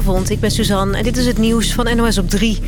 Goedenavond, ik ben Suzanne en dit is het nieuws van NOS op 3.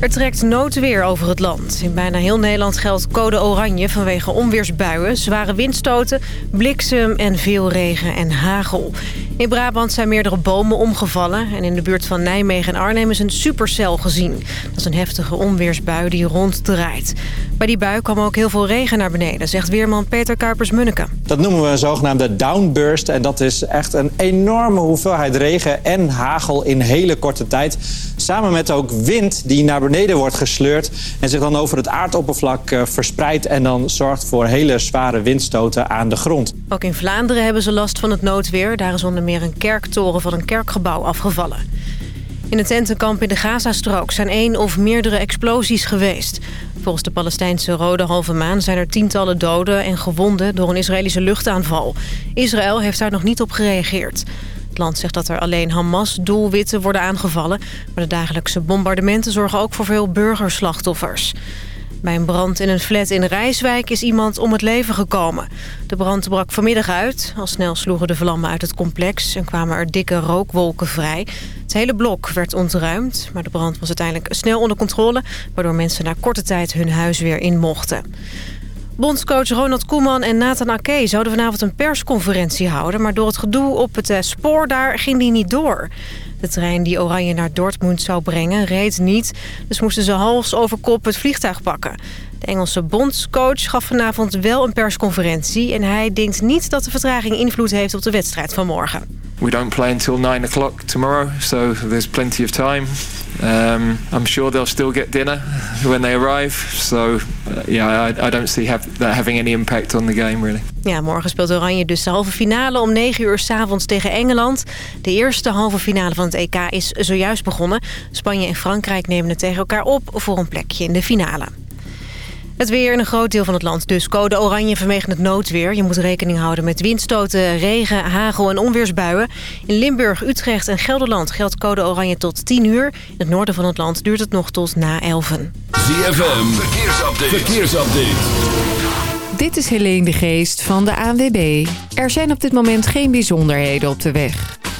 Er trekt noodweer over het land. In bijna heel Nederland geldt code oranje vanwege onweersbuien, zware windstoten, bliksem en veel regen en hagel. In Brabant zijn meerdere bomen omgevallen en in de buurt van Nijmegen en Arnhem is een supercel gezien. Dat is een heftige onweersbui die ronddraait. Bij die bui kwam ook heel veel regen naar beneden, zegt weerman Peter Kuipers-Munneke. Dat noemen we een zogenaamde downburst en dat is echt een enorme hoeveelheid regen en hagel in hele korte tijd. Samen met ook wind die naar beneden wordt gesleurd en zich dan over het aardoppervlak eh, verspreidt en dan zorgt voor hele zware windstoten aan de grond. Ook in Vlaanderen hebben ze last van het noodweer. Daar is onder meer een kerktoren van een kerkgebouw afgevallen. In het tentenkamp in de Gazastrook zijn één of meerdere explosies geweest. Volgens de Palestijnse Rode Halve Maan zijn er tientallen doden en gewonden door een Israëlische luchtaanval. Israël heeft daar nog niet op gereageerd. Het land zegt dat er alleen Hamas-doelwitten worden aangevallen... maar de dagelijkse bombardementen zorgen ook voor veel burgerslachtoffers. Bij een brand in een flat in Rijswijk is iemand om het leven gekomen. De brand brak vanmiddag uit. Al snel sloegen de vlammen uit het complex en kwamen er dikke rookwolken vrij. Het hele blok werd ontruimd, maar de brand was uiteindelijk snel onder controle... waardoor mensen na korte tijd hun huis weer in mochten. Bondscoach Ronald Koeman en Nathan Ake zouden vanavond een persconferentie houden... maar door het gedoe op het eh, spoor daar ging die niet door. De trein die Oranje naar Dortmund zou brengen reed niet... dus moesten ze hals over kop het vliegtuig pakken. De Engelse bondscoach gaf vanavond wel een persconferentie... en hij denkt niet dat de vertraging invloed heeft op de wedstrijd van morgen. We don't play until 9 o'clock tomorrow, so there's plenty of time. Um, I'm sure they'll still get dinner when they arrive. So, uh, yeah, I, I don't see have, that having any impact on the game, really. Ja, morgen speelt Oranje dus de halve finale om 9 uur s'avonds tegen Engeland. De eerste halve finale van het EK is zojuist begonnen. Spanje en Frankrijk nemen het tegen elkaar op voor een plekje in de finale. Het weer in een groot deel van het land. Dus code oranje vanwege het noodweer. Je moet rekening houden met windstoten, regen, hagel en onweersbuien. In Limburg, Utrecht en Gelderland geldt code oranje tot 10 uur. In het noorden van het land duurt het nog tot na 11. ZFM, verkeersupdate. verkeersupdate. Dit is Helene de Geest van de ANWB. Er zijn op dit moment geen bijzonderheden op de weg.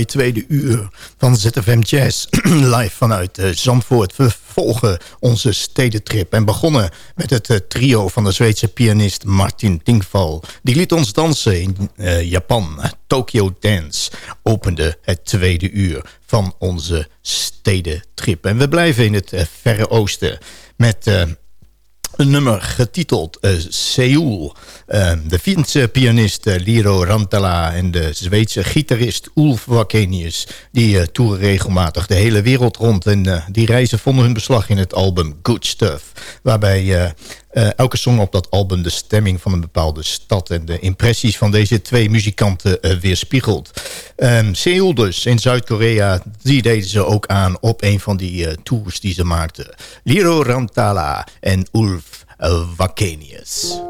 Het tweede uur van ZFM Jazz. Live vanuit uh, Zandvoort. We volgen onze stedentrip. En begonnen met het uh, trio van de Zweedse pianist Martin Tingval. Die liet ons dansen in uh, Japan. Tokyo Dance opende het tweede uur van onze stedentrip. En we blijven in het Verre Oosten met een nummer getiteld uh, Seoul. Uh, de Finse pianist uh, Liro Rantala en de Zweedse gitarist Ulf Wakenius... die uh, toeren regelmatig de hele wereld rond. En die reizen vonden hun beslag in het album Good Stuff. Waarbij elke song op dat album de stemming van een bepaalde stad... en de impressies van deze twee muzikanten weerspiegelt. Um, Seoul dus, in Zuid-Korea, die deden ze ook aan op een van die tours die ze maakten. Liro Rantala en Ulf Vakenius.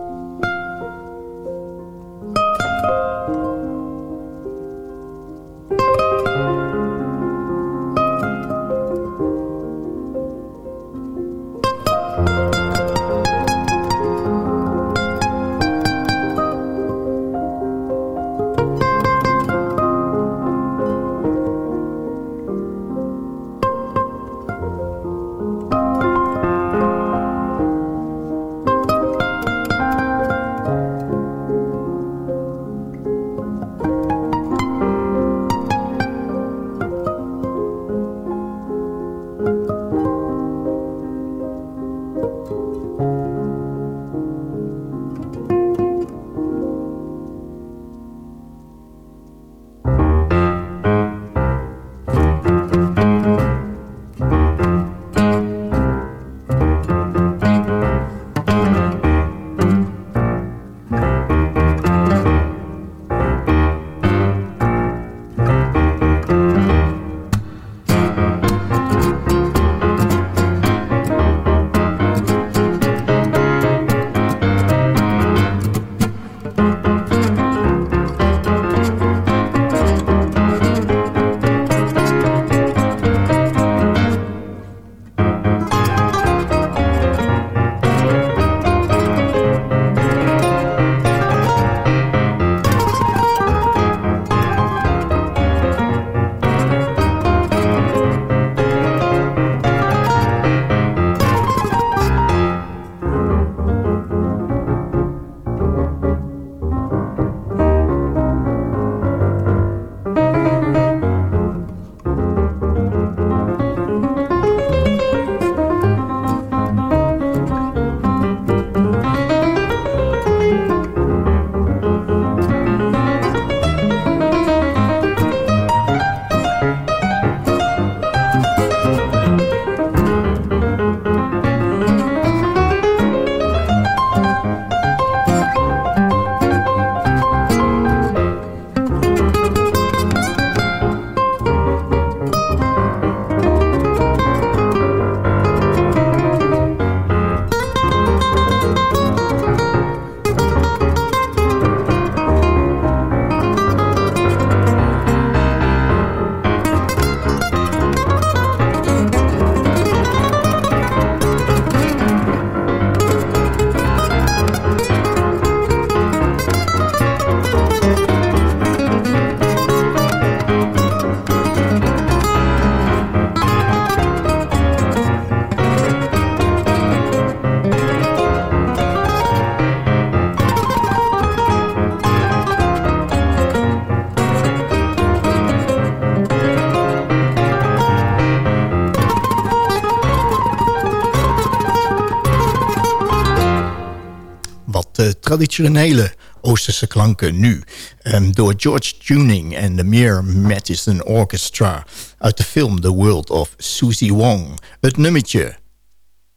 Traditionele Oosterse klanken nu. Um, door George Tuning en de Mere Madison Orchestra... uit de film The World of Susie Wong. Het nummertje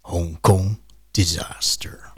Hong Kong Disaster.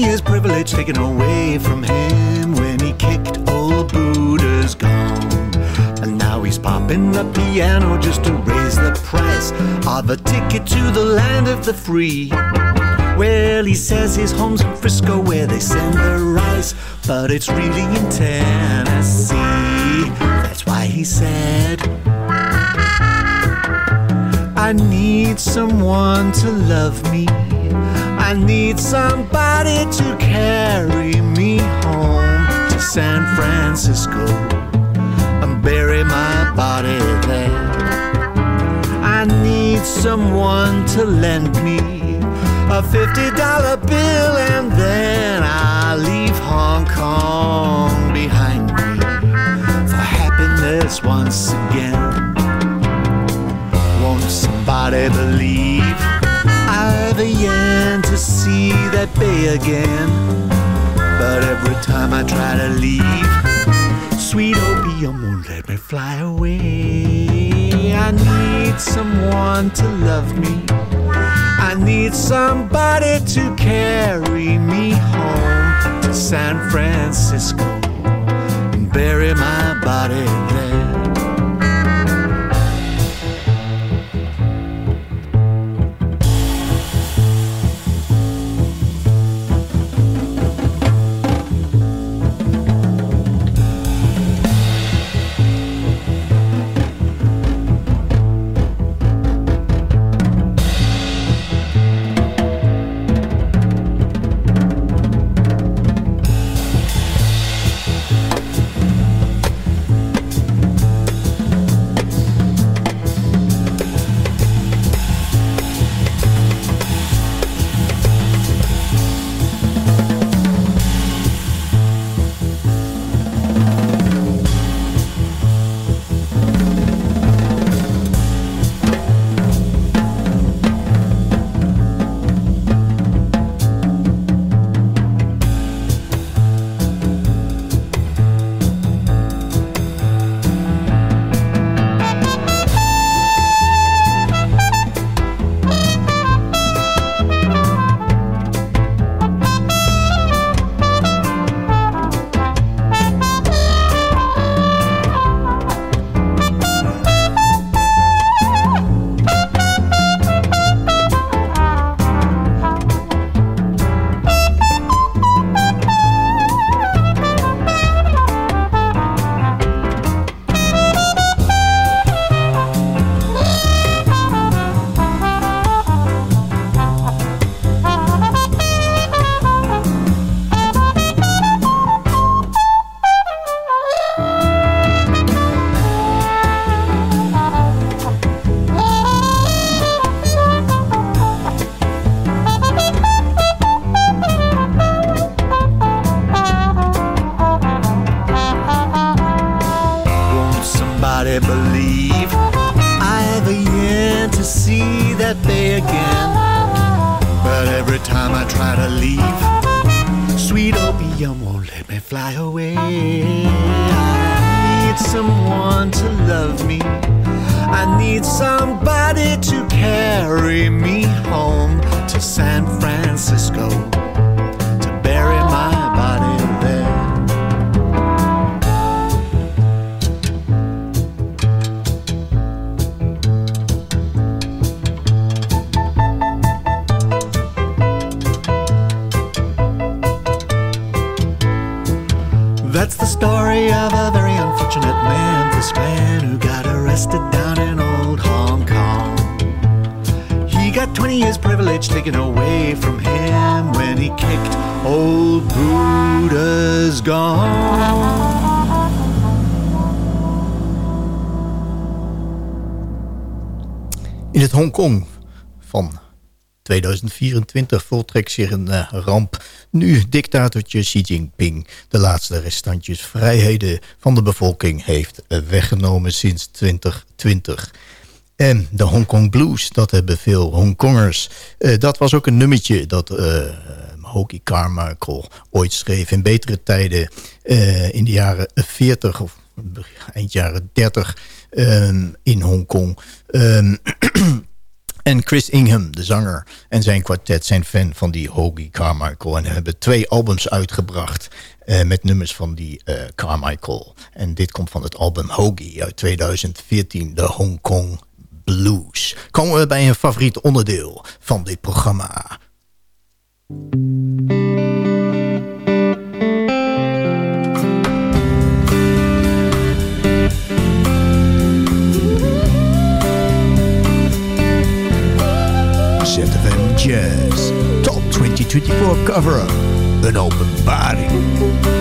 20 privilege taken away from him when he kicked old Buddha's gone. And now he's popping the piano just to raise the price of a ticket to the land of the free. Well, he says his home's in Frisco where they send the rice, but it's really in Tennessee. That's why he said, I need someone to love me. I need somebody to carry me home to San Francisco and bury my body there. I need someone to lend me a fifty dollar bill and then I leave Hong Kong behind me for happiness once again. Won't somebody believe I've to see that bay again? But every time I try to leave, sweet opium won't let me fly away. I need someone to love me. I need somebody to carry me home to San Francisco and bury my body somebody believe I've a yen to see that bay again? But every time I try to leave, sweet opium won't let me fly away. I need someone to love me. I need somebody to carry me home to San Francisco arrested down in old Hong Kong. He got 20 years privilege taken away from him when he kicked old Buddha's gone. In het Hongkong van 2024 voltrekt zich een eh, ramp. Nu dictatortje Xi Jinping de laatste restantjes vrijheden van de bevolking heeft eh, weggenomen sinds 2020. En de Hongkong Blues, dat hebben veel Hongkongers. Eh, dat was ook een nummertje dat uh, Hokie Carmichael ooit schreef in betere tijden in de jaren 40 of eind jaren 30 um, in Hongkong. En Chris Ingham, de zanger, en zijn kwartet zijn fan van die Hoagie Carmichael. En hebben twee albums uitgebracht uh, met nummers van die uh, Carmichael. En dit komt van het album Hoagie uit 2014, de Hong Kong Blues. Komen we bij een favoriet onderdeel van dit programma. 2024 cover-up. Een openbaring. ZFM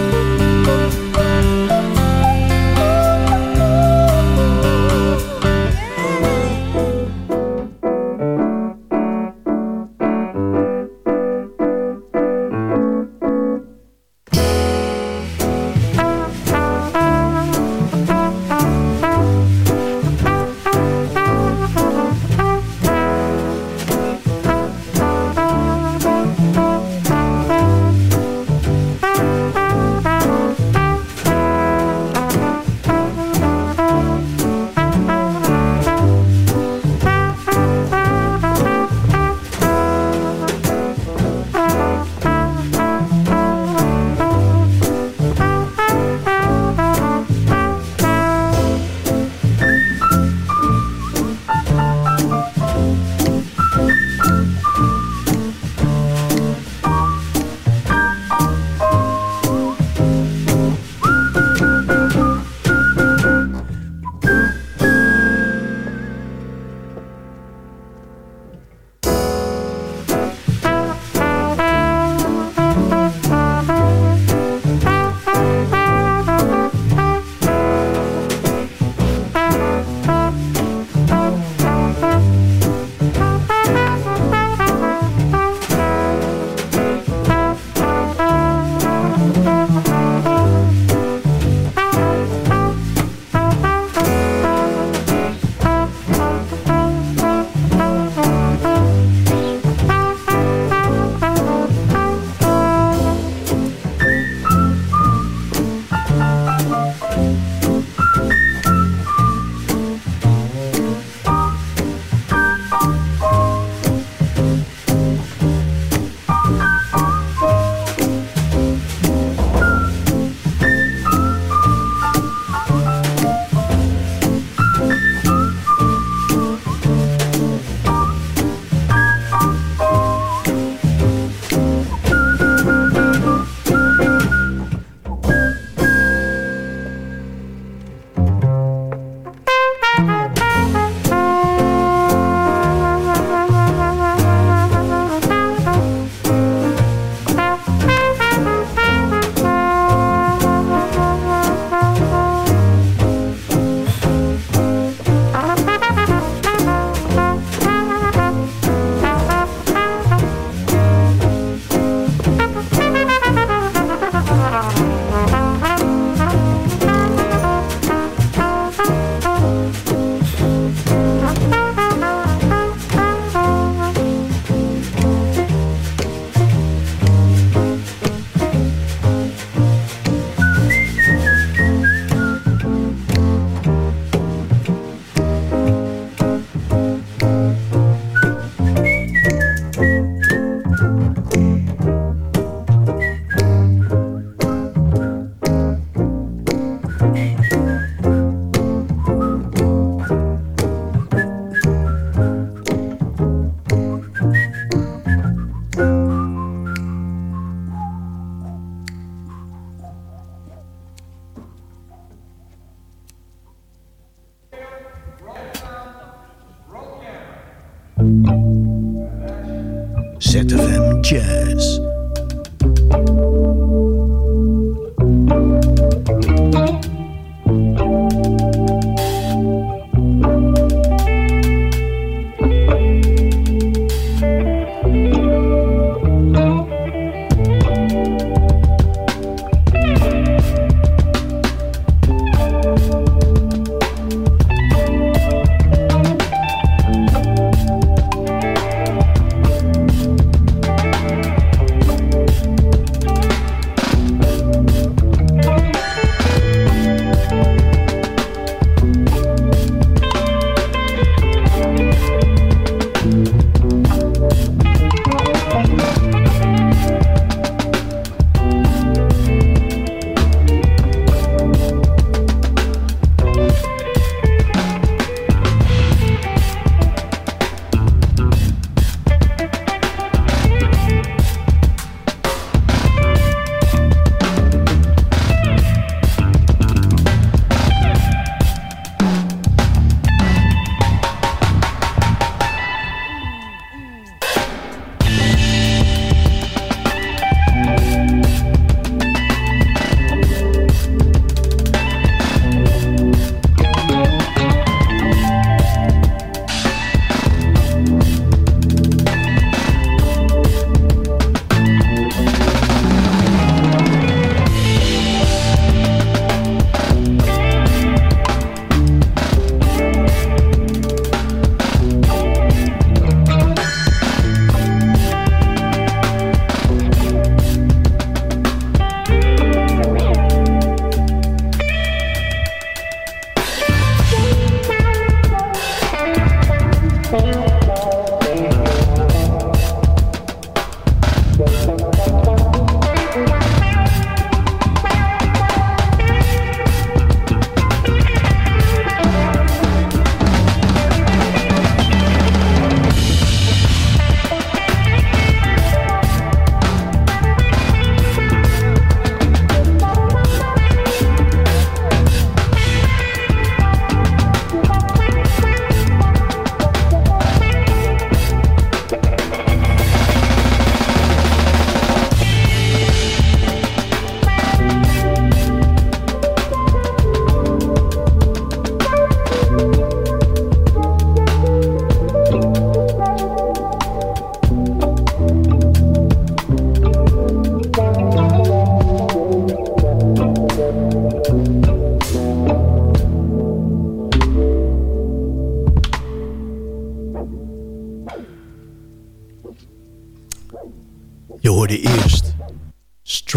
Jazz.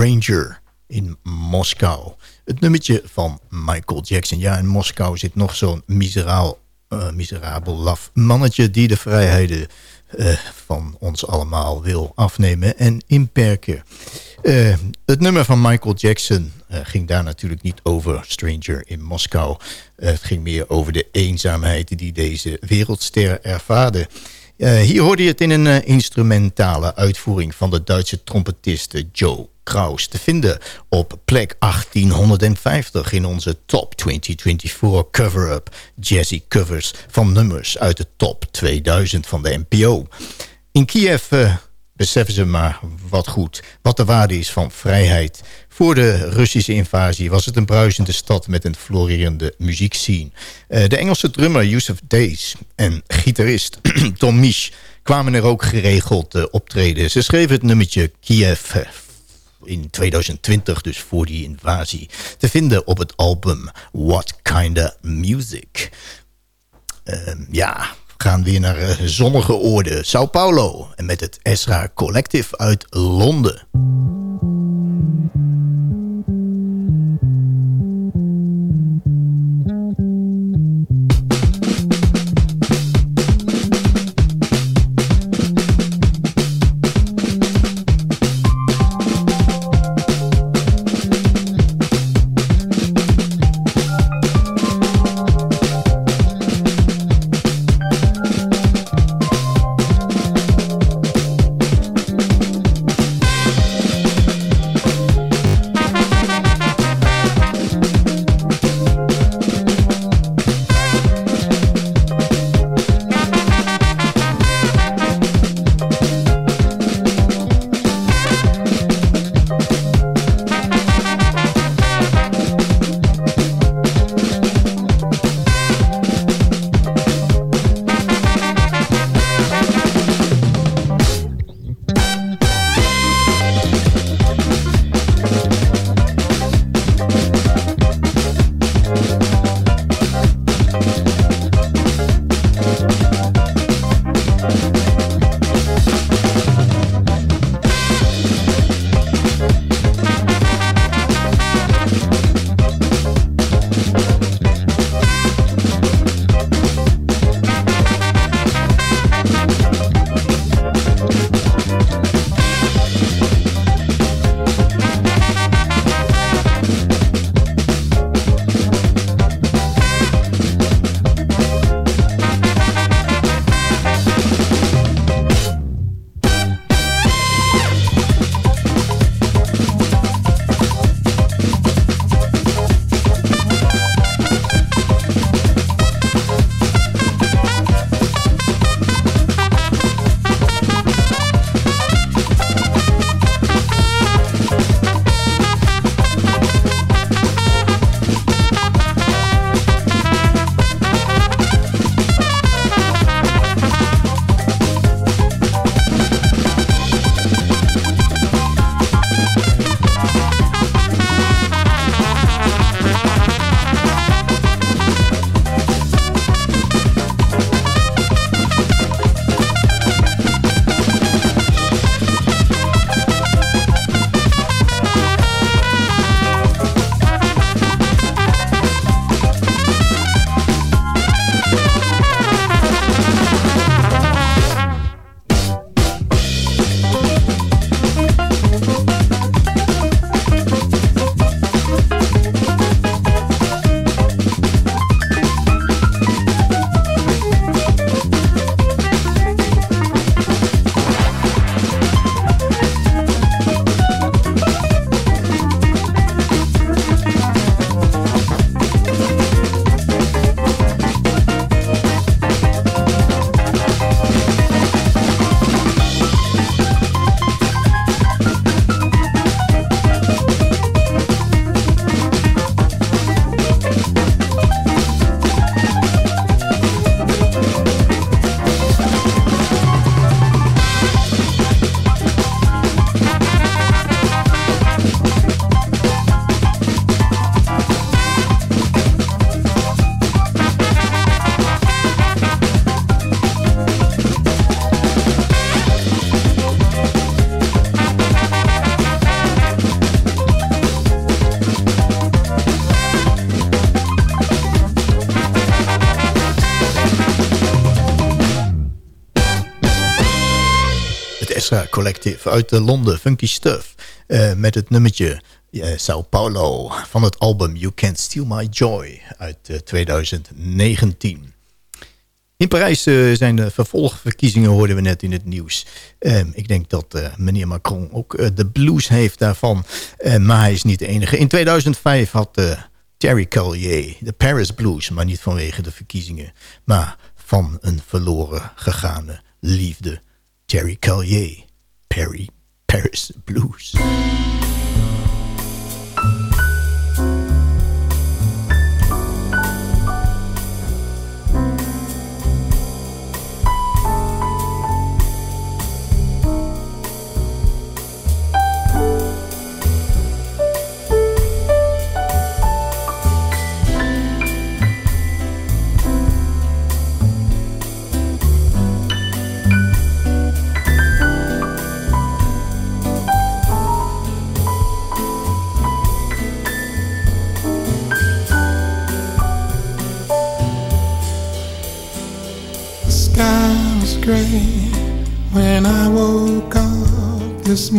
Stranger in Moskou. Het nummertje van Michael Jackson. Ja, in Moskou zit nog zo'n miseraal, uh, miserabel laf mannetje... die de vrijheden uh, van ons allemaal wil afnemen en inperken. Uh, het nummer van Michael Jackson ging daar natuurlijk niet over Stranger in Moskou. het ging meer over de eenzaamheid die deze wereldster ervaarde... Uh, hier hoorde je het in een uh, instrumentale uitvoering van de Duitse trompetiste Joe Kraus. Te vinden op plek 1850 in onze Top 2024 cover-up. Jazzy covers van nummers uit de top 2000 van de NPO. In Kiev beseffen ze maar wat goed wat de waarde is van vrijheid voor de Russische invasie was het een bruisende stad met een florerende muziekscene. Uh, de Engelse drummer Yusuf Days en gitarist Tom Misch kwamen er ook geregeld uh, optreden. Ze schreven het nummertje Kiev eh, in 2020, dus voor die invasie, te vinden op het album What Kinda Music. Uh, ja, gaan weer naar uh, zonnige oorden. Sao Paulo en met het Ezra Collective uit Londen. Extra Collective uit Londen, Funky Stuff. met het nummertje Sao Paulo van het album You Can't Steal My Joy uit 2019. In Parijs zijn de vervolgverkiezingen, hoorden we net in het nieuws. ik denk dat meneer Macron ook de blues heeft daarvan. maar hij is niet de enige. In 2005 had Terry Collier de Paris Blues. Maar niet vanwege de verkiezingen. Maar van een verloren gegaane liefde. Terry Collier, Perry, Paris Blues.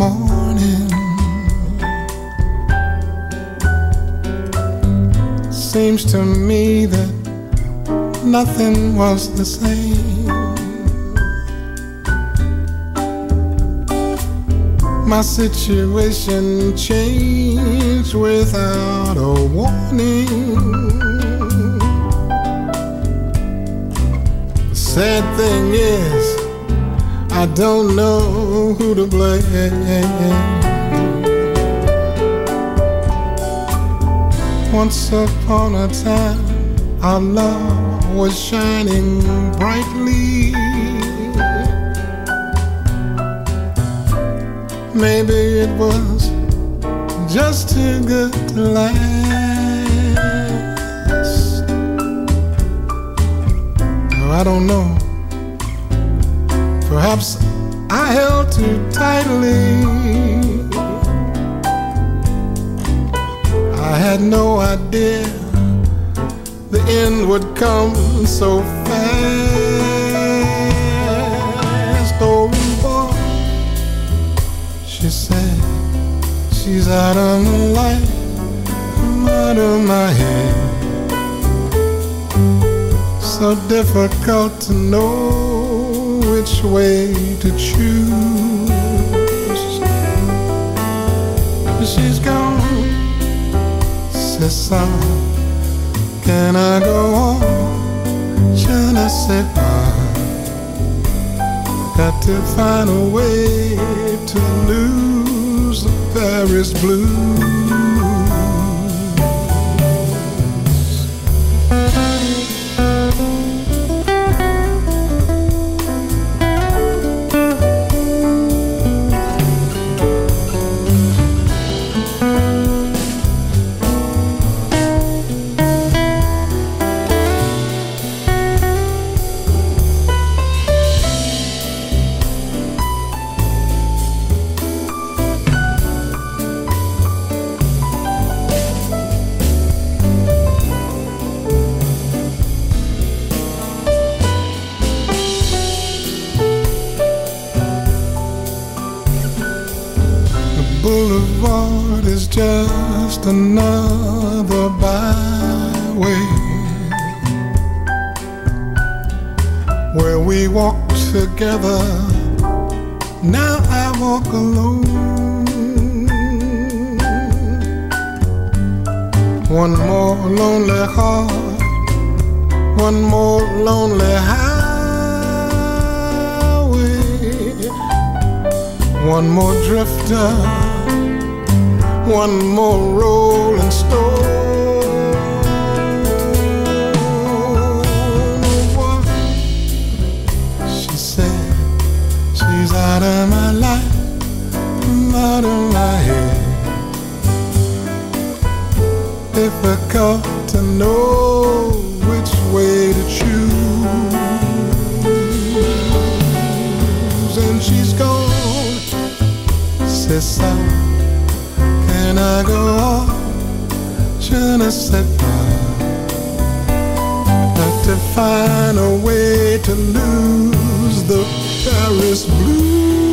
Morning. Seems to me that nothing was the same. My situation changed without a warning. The sad thing is, I don't know who to blame. Once upon a time, our love was shining brightly. Maybe it was just too good to last. I don't know. Perhaps I held too tightly. I had no idea the end would come so fast. Oh, boy, she said she's out of my life, out of my head so difficult to know which way to choose. She's gone, c'est ça. Can I go on? Je ne sais pas. Got to find a way to lose the Paris blues. Just another byway where we walk together. Now I walk alone. One more lonely heart, one more lonely highway, one more drifter one more rolling stone. She said, she's out of my life, out of my head. Difficult to know which way to choose, and she's gone. Says can I go? Je ne sais pas. Got to find a way to lose the Paris blues.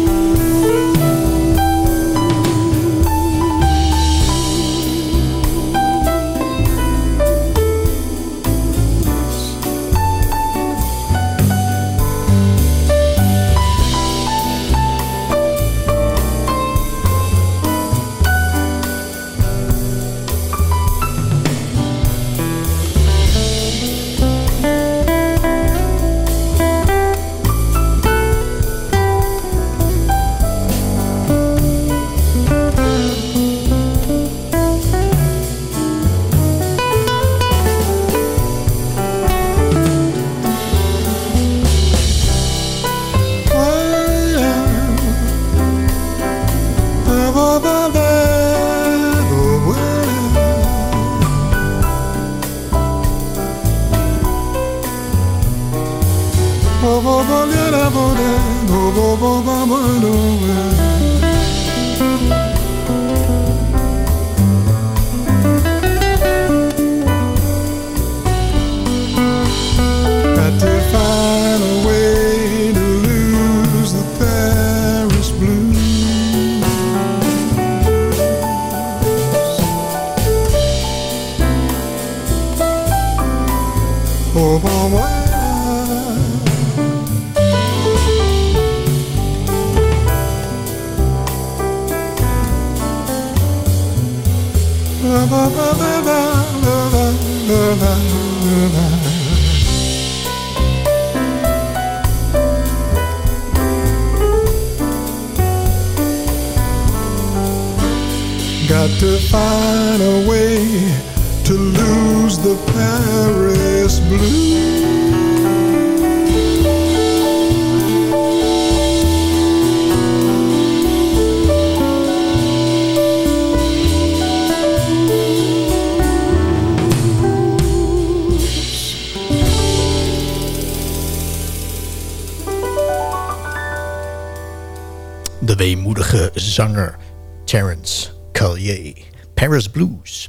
Got to find a way to lose the Paris blues. Weemoedige zanger Terence Collier. Paris Blues.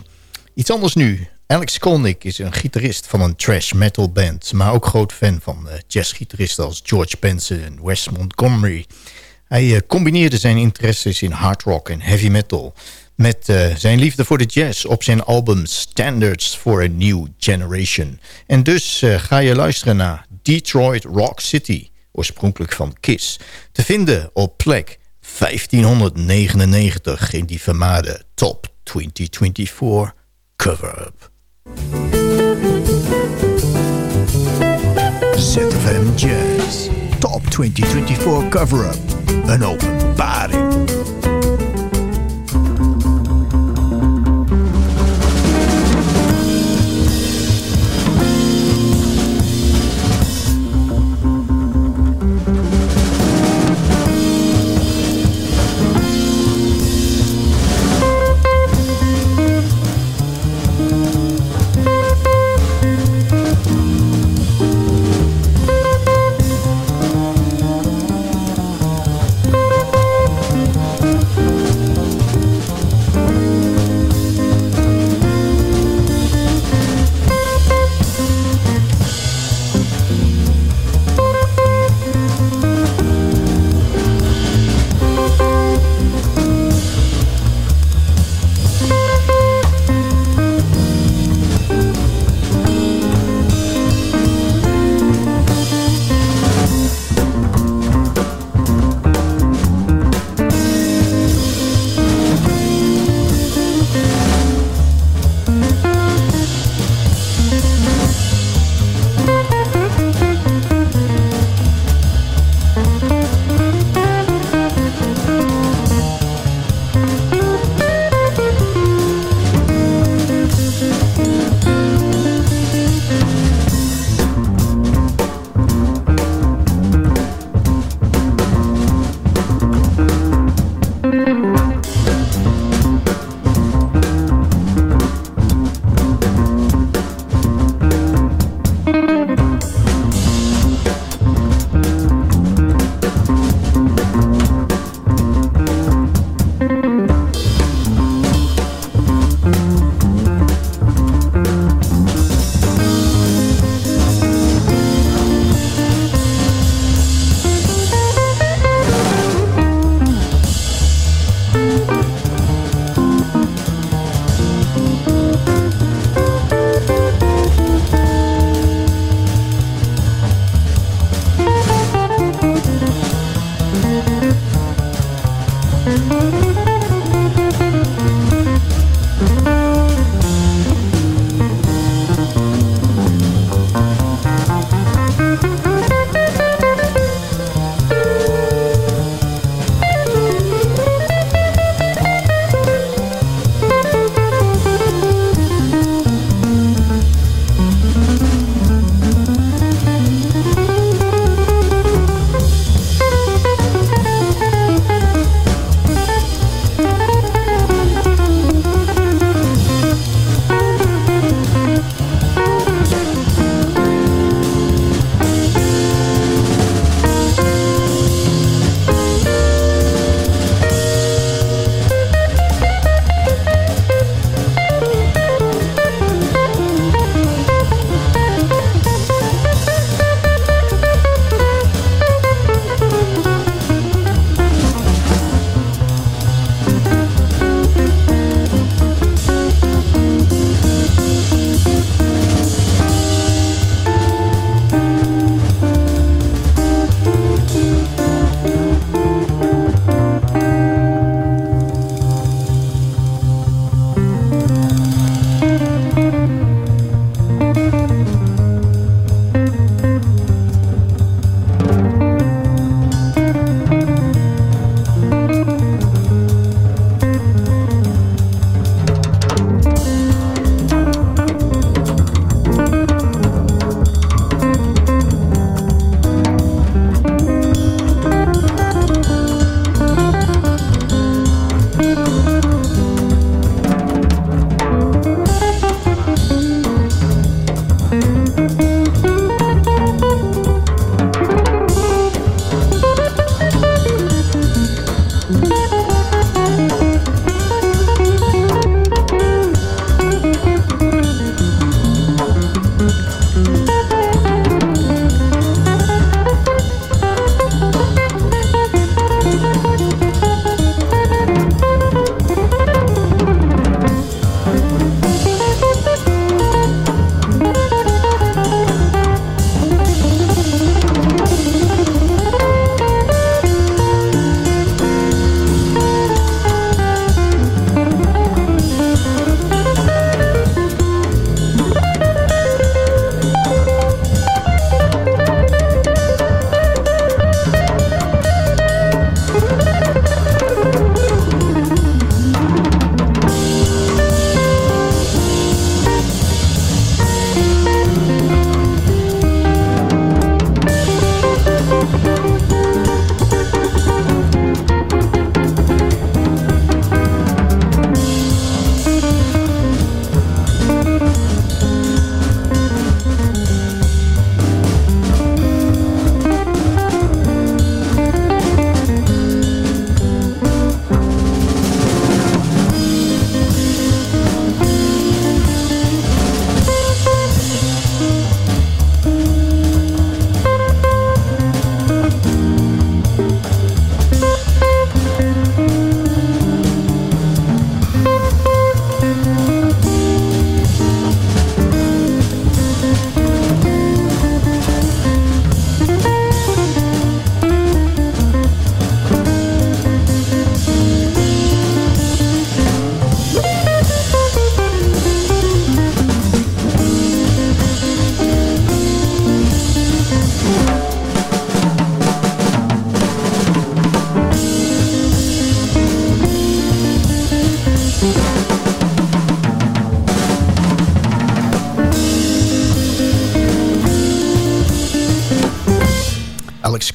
Iets anders nu. Alex Skolnick is een gitarist van een trash metal band... maar ook groot fan van uh, jazzgitaristen als George Benson en Wes Montgomery. Hij uh, combineerde zijn interesses in hard rock en heavy metal... met uh, zijn liefde voor de jazz op zijn album Standards for a New Generation. En dus ga je luisteren naar Detroit Rock City... oorspronkelijk van Kiss... te vinden op plek 1599 in die vermaarde Top 2024 cover-up. ZFM Jazz Top 2024 cover-up. Een openbaring.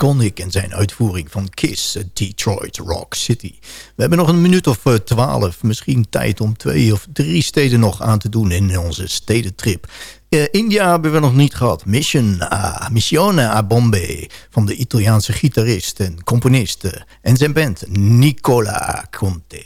Connick en zijn uitvoering van Kiss, Detroit Rock City. We hebben nog een minuut of eh, twaalf, misschien tijd om twee of drie steden nog aan te doen in onze stedentrip. Uh, India hebben we nog niet gehad. Mission a, Missione a Bombay van de Italiaanse gitarist en componist en zijn band Nicola Conte.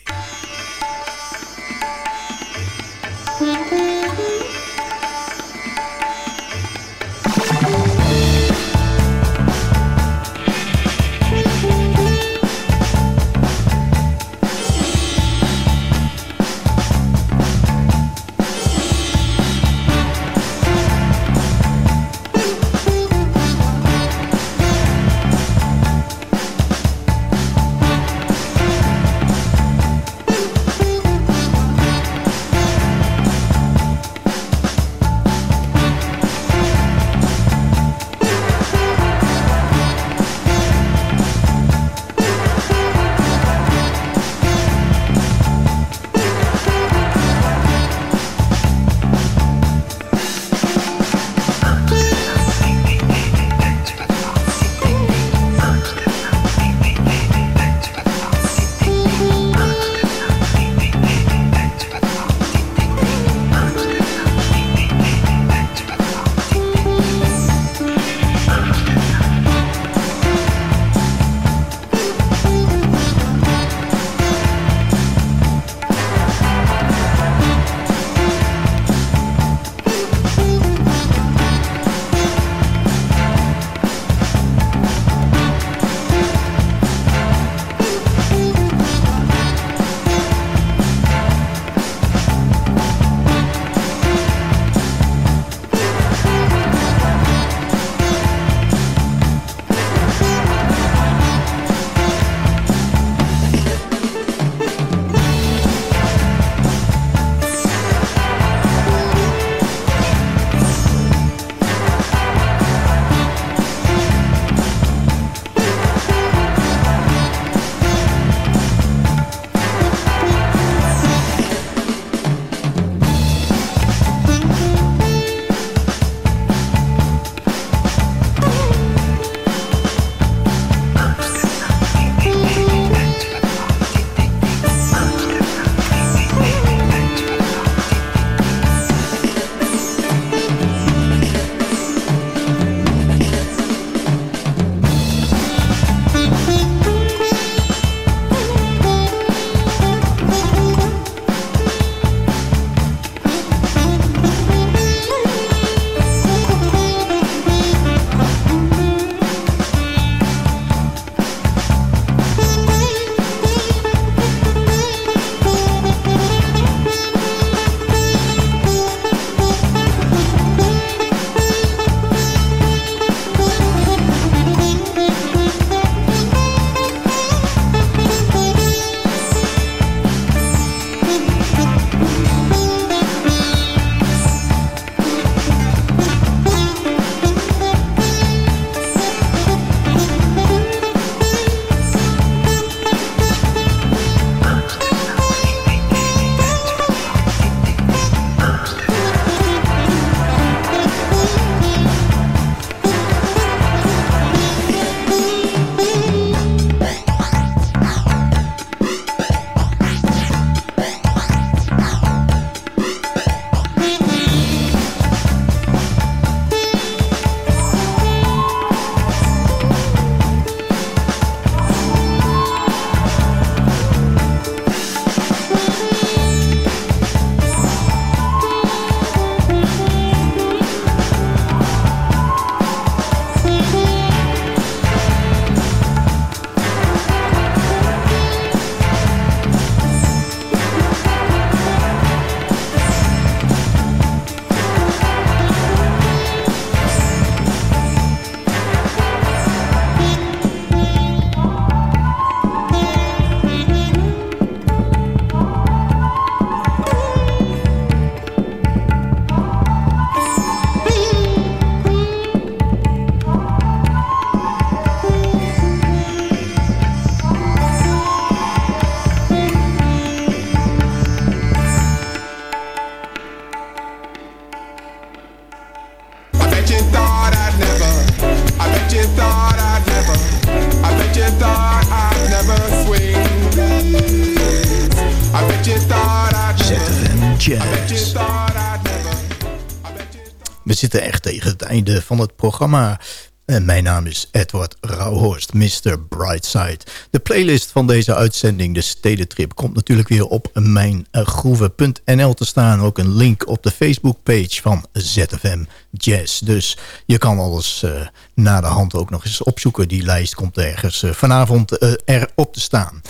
Van het programma. En mijn naam is Edward Rauhorst, Mr. Brightside. De playlist van deze uitzending, de Stedentrip... komt natuurlijk weer op mijngroeven.nl te staan. Ook een link op de Facebookpage van ZFM Jazz. Dus je kan alles uh, na de hand ook nog eens opzoeken. Die lijst komt ergens uh, vanavond uh, erop te staan.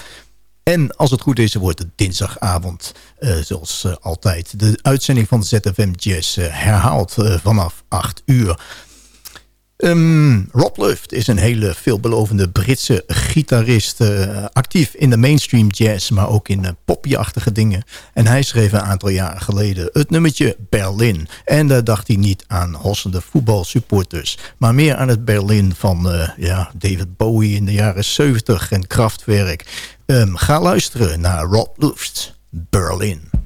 En als het goed is, wordt het dinsdagavond, uh, zoals uh, altijd... de uitzending van ZFM Jazz uh, herhaald vanaf 8 uur. Um, Rob Luft is een hele veelbelovende Britse gitarist. actief in de mainstream jazz, maar ook in poppyachtige dingen. En hij schreef een aantal jaren geleden het nummertje Berlin. En daar dacht hij niet aan hossende voetbalsupporters... maar meer aan het Berlin van ja, David Bowie in de jaren 70 en Kraftwerk... Um, ga luisteren naar Rob Luft, Berlin.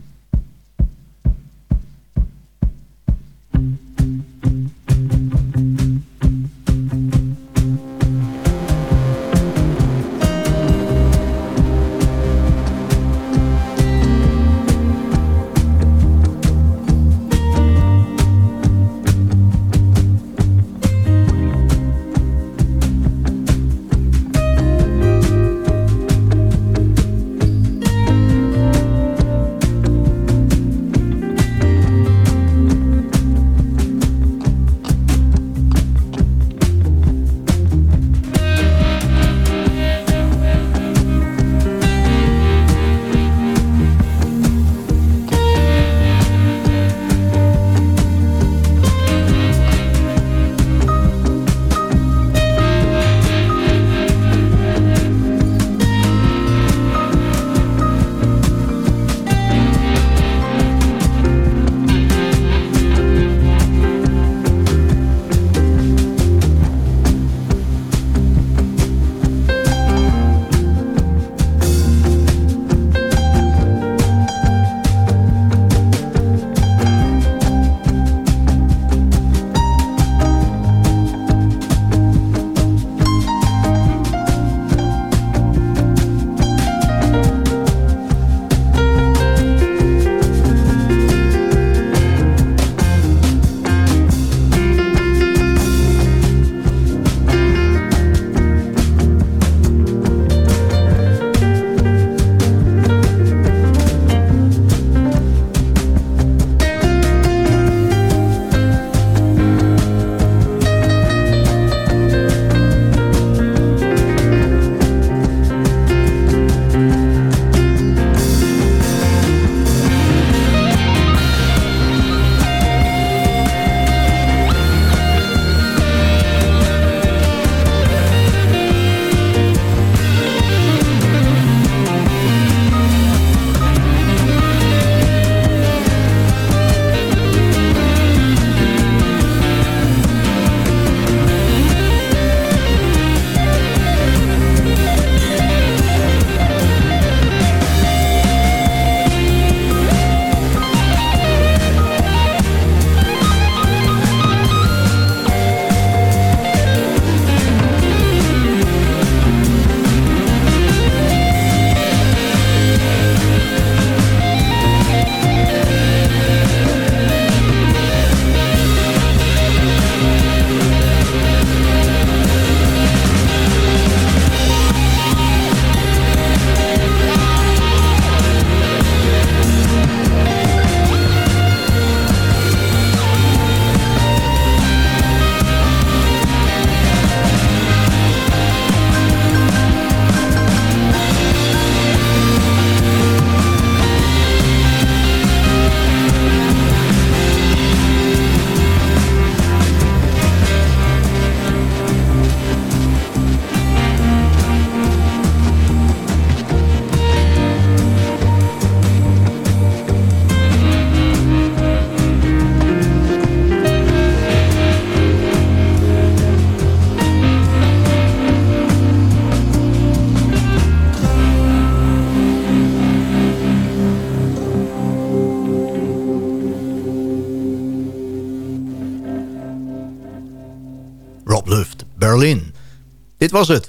Was het.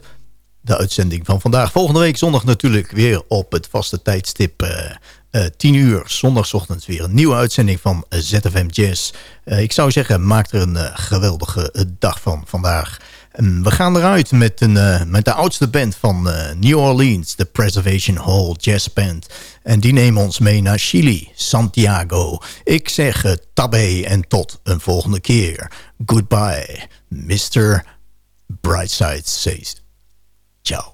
de uitzending van vandaag. Volgende week zondag natuurlijk weer op het vaste tijdstip... Uh, 10 uur, zondagochtend weer een nieuwe uitzending van ZFM Jazz. ik zou zeggen, maak er een geweldige dag van vandaag. we gaan eruit met, een, met de oudste band van New Orleans, de Preservation Hall Jazz Band. En die nemen ons mee naar Chili, Santiago. Ik zeg tabé en tot een volgende keer. Goodbye, Mr. Brightside says ciao.